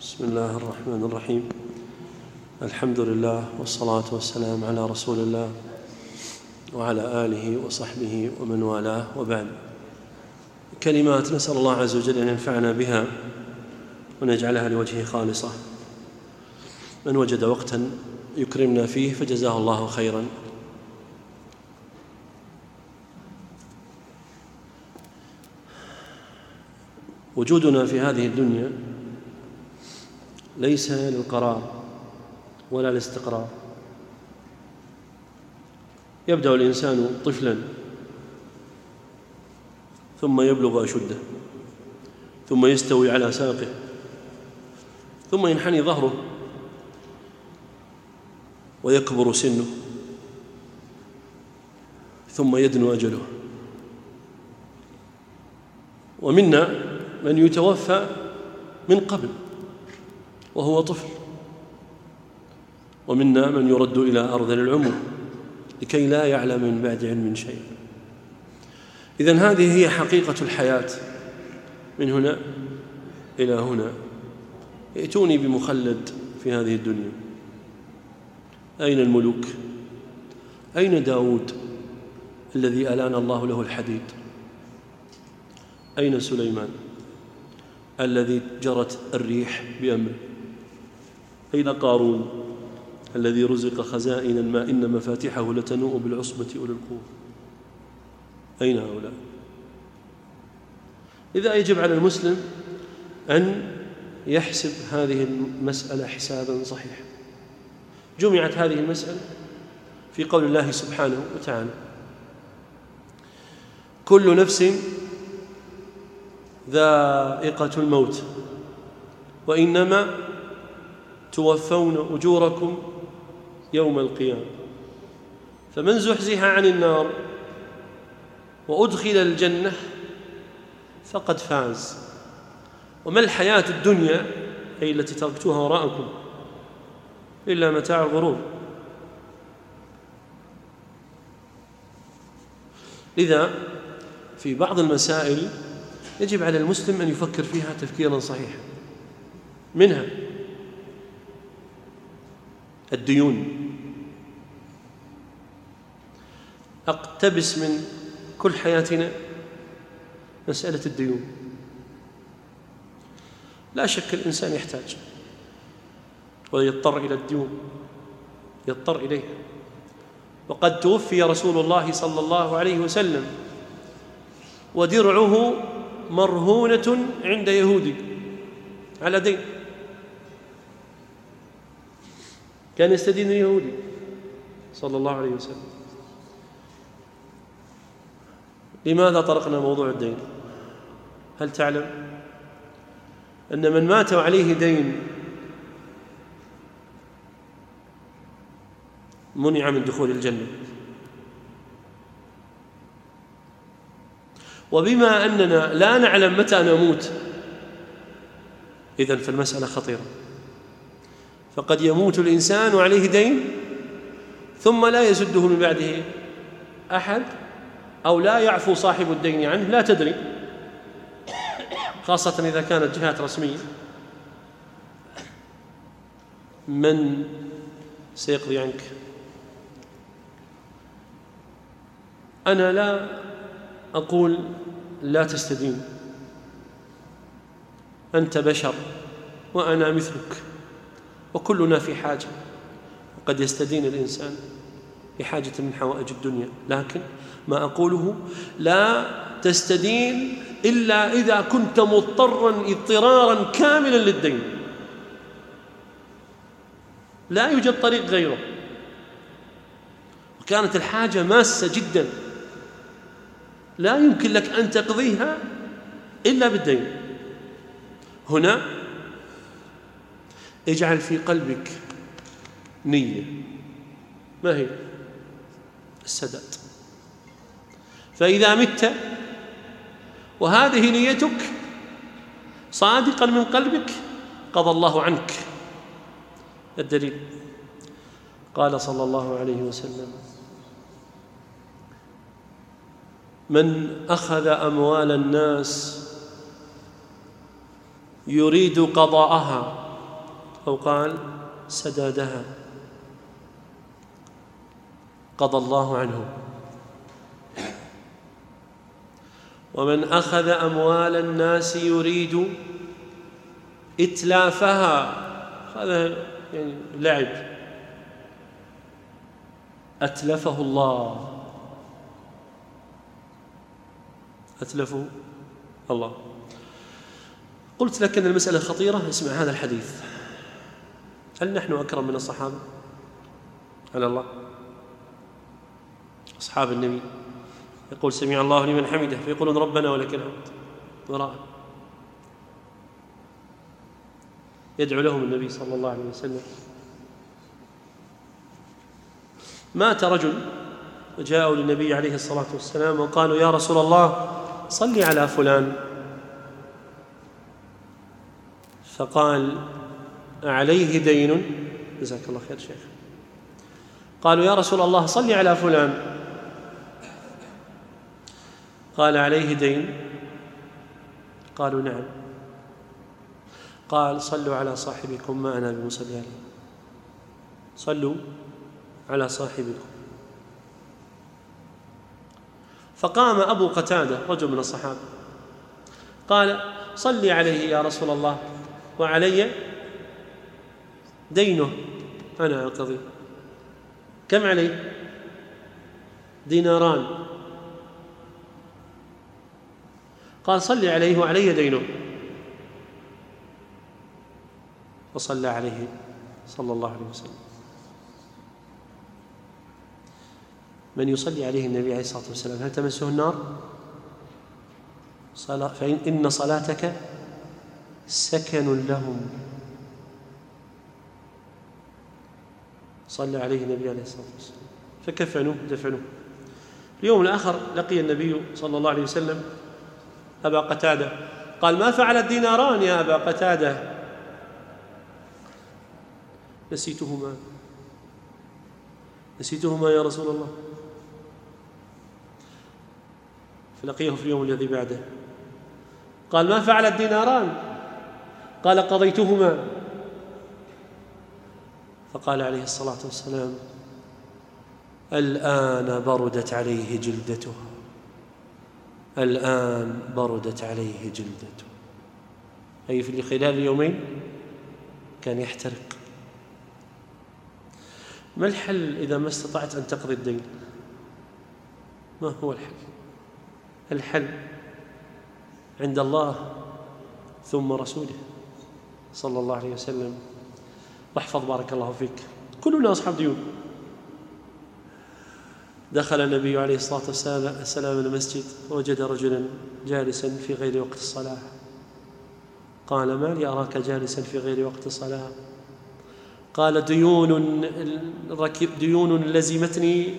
بسم الله الرحمن الرحيم. الحمد لله والصلاة والسلام على رسول الله وعلى آله وصحبه ومن والاه وبعد. كلمات نسأل الله عز وجل أن ينفعنا بها ونجعلها لوجهه خالصة. من وجد وقتا يكرمنا فيه فجزاه الله خيرا. وجودنا في هذه الدنيا ليس للقرار ولا الاستقرار. يبدأ الإنسان طفلا ثم يبلغ أشده ثم يستوي على ساقه ثم ينحني ظهره ويكبر سنه ثم يدنو أجله. ومنا من يتوفى من قبل. وهو طفل. ومنا من يرد إلى أرض العمر لكي لا يعلم من بعد علم شيئا إذن هذه هي حقيقة الحياة. من هنا إلى هنا. ائتوني بمخلد في هذه الدنيا. أين الملوك؟ أين داود الذي ألان الله له الحديد؟ أين سليمان الذي جرت الريح بأمره؟ أين قارون الذي رزق خزائن ما إن مفاتحه لتنوء بالعصبة أولي القوة؟ أين هؤلاء؟ إذا يجب على المسلم أن يحسب هذه المسألة حسابا صحيحا. جمعت هذه المسألة في قول الله سبحانه وتعالى كل نفس ذائقة الموت وإنما توفون أجوركم يوم القيامة. فمن زحزح عن النار وأدخل الجنة فقد فاز. وما الحياة الدنيا أي التي تركتوها وراءكم إلا متاع الغرور. لذا في بعض المسائل يجب على المسلم أن يفكر فيها تفكيرا صحيحا. منها الديون. أقتبس من كل حياتنا مسألة الديون. لا شك الإنسان يحتاج ويضطر إلى الديون يضطر إليها. وقد توفي رسول الله صلى الله عليه وسلم ودرعه مرهونة عند يهودي على دين. كان يستدين اليهودي صلى الله عليه وسلم. لماذا طرقنا موضوع الدين؟ هل تعلم أن من مات وعليه دين منع من دخول الجنة؟ وبما أننا لا نعلم متى نموت إذن فالمسألة خطيرة. فقد يموت الإنسان وعليه دين ثم لا يسده من بعده أحد أو لا يعفو صاحب الدين عنه لا تدري. خاصة إذا كانت جهات رسمية. من سيقضي عنك؟ أنا لا أقول لا تستدين. أنت بشر وأنا مثلك. وكلنا في حاجة. وقد يستدين الإنسان بحاجة من حوائج الدنيا. لكن ما أقوله لا تستدين إلا إذا كنت مضطرا اضطرارا كاملا للدين. لا يوجد طريق غيره. وكانت الحاجة ماسة جدا. لا يمكن لك أن تقضيها إلا بالدين. هنا اجعل في قلبك نية. ما هي؟ السداد. فإذا مت وهذه نيتك صادقا من قلبك قضى الله عنك. الدليل؟ قال صلى الله عليه وسلم من أخذ أموال الناس يريد قضاءها أو قال سدادها. قضى الله عنه. ومن أخذ أموال الناس يريد إتلافها. هذا يعني لعب. أتلفه الله. أتلفه الله. قلت لك أن المسألة خطيرة اسمع هذا الحديث. هل نحن أكرم من الصحابة؟ على الله. أصحاب النبي. يقول سمع الله لمن حمده فيقولون ربنا ولك الحمد. وراء. يدعو لهم النبي صلى الله عليه وسلم. مات رجل وجاءوا للنبي عليه الصلاة والسلام وقالوا يا رسول الله صل على فلان. فقال عليه دين. جزاك الله خير شيخ. قالوا يا رسول الله صل على فلان. قال عليه دين. قالوا نعم. قال صلوا على صاحبكم ما أنا بمصلي عليه. صلوا على صاحبكم. فقام أبو قتادة رجل من الصحابة قال صلي عليه يا رسول الله وعلي دينه. أنا اقضي كم عليه؟ ديناران. قال صل عليه وعلي دينه. وصلى عليه صلى الله عليه وسلم. من يصلي عليه النبي عليه الصلاة والسلام هل تمسه النار؟ صلاة فإن إن صلاتك سكن لهم. صلى عليه النبي عليه الصلاة والسلام. فكفنوه دفنوه. اليوم الآخر لقي النبي صلى الله عليه وسلم أبا قتادة. قال ما فعل الديناران يا أبا قتادة؟ نسيتهما. نسيتهما يا رسول الله. فلقيه في اليوم الذي بعده. قال ما فعل الديناران؟ قال قضيتهما. فقال عليه الصلاة والسلام الآن بردت عليه جلدتها. الآن بردت عليه جلدته. أي في خلال اليومين كان يحترق. ما الحل إذا ما استطعت أن تقضي الدين؟ ما هو الحل؟ الحل عند الله ثم رسوله صلى الله عليه وسلم. واحفظ بارك الله فيك. كلنا أصحاب ديون دخل النبي عليه الصلاة والسلام المسجد ووجد رجلا جالسا في غير وقت الصلاة. قال ما لي أراك جالسا في غير وقت الصلاة. قال ديون ديون لزمتني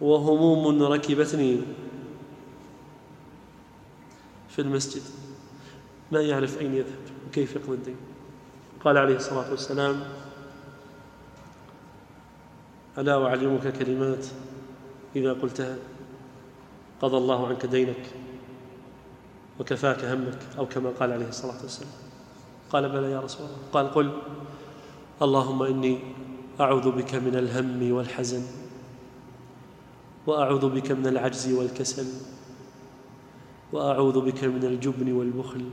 وهموم ركبتني في المسجد. ما يعرف أين يذهب؟ وكيف يقضي الدين؟ قال عليه الصلاة والسلام ألا أعلمك كلمات إذا قلتها؟ قضى الله عنك دينك وكفاك همك أو كما قال عليه الصلاة والسلام. قال بلى يا رسول الله. قال قل اللهم إني أعوذ بك من الهم والحزن وأعوذ بك من العجز والكسل وأعوذ بك من الجبن والبخل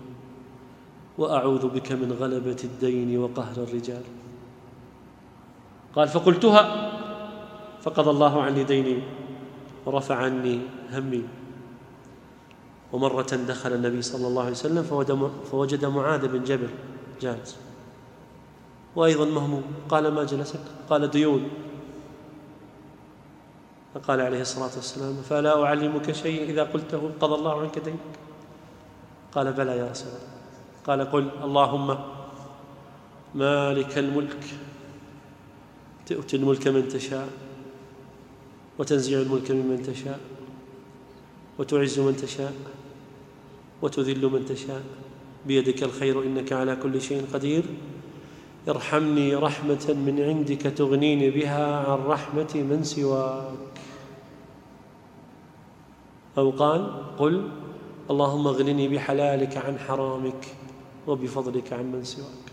وأعوذ بك من غلبة الدين وقهر الرجال. قال فقلتها فقضى الله عني ديني ورفع عني همي. ومرة دخل النبي صلى الله عليه وسلم فوجد معاذ بن جبل جالس. وأيضا مهموم. قال ما جلسك؟ قال ديون. فقال عليه الصلاة والسلام فلا أعلمك شيء إذا قلته قضى الله عنك دينك؟ قال بلى يا رسول الله. قال قل اللهم مالك الملك تؤتي الملك من تشاء وتنزع الملك ممن تشاء وتعز من تشاء وتذل من تشاء. بيدك الخير إنك على كل شيء قدير. ارحمني رحمة من عندك تغنيني بها عن رحمة من سواك. أو قال قل اللهم اغنني بحلالك عن حرامك. وبفضلك عمن سواك.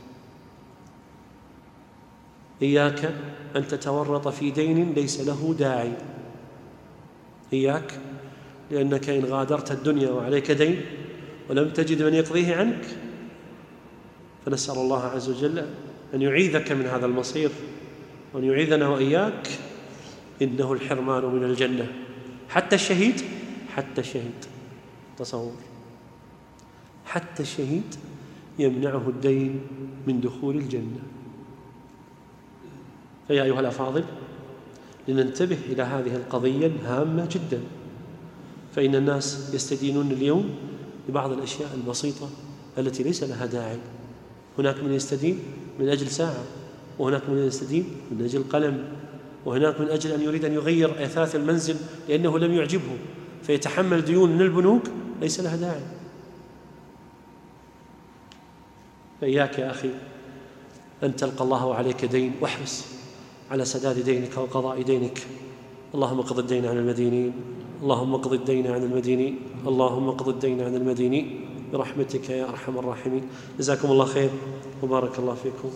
إياك أن تتورط في دين ليس له داعي. إياك لأنك إن غادرت الدنيا وعليك دين ولم تجد من يقضيه عنك فنسأل الله عز وجل أن يعيذك من هذا المصير وأن يعيذنا وإياك. إنه الحرمان من الجنة. حتى الشهيد حتى الشهيد. تصور. حتى الشهيد. يمنعه الدين من دخول الجنة. فيا أيها الأفاضل لننتبه إلى هذه القضية الهامة جدا. فإن الناس يستدينون اليوم ببعض الأشياء البسيطة التي ليس لها داعي. هناك من يستدين من أجل ساعة وهناك من يستدين من أجل قلم وهناك من أجل أن يريد أن يغير أثاث المنزل لأنه لم يعجبه. فيتحمل ديون من البنوك ليس لها داعي. فإياك يا أخي أن تلقى الله عليك دين واحرص على سداد دينك وقضاء دينك. اللهم اقض الدين عن المدينين اللهم اقض الدين عن المدينين اللهم اقض الدين عن المدينين. برحمتك يا أرحم الراحمين. جزاكم الله خير. وبارك الله فيكم.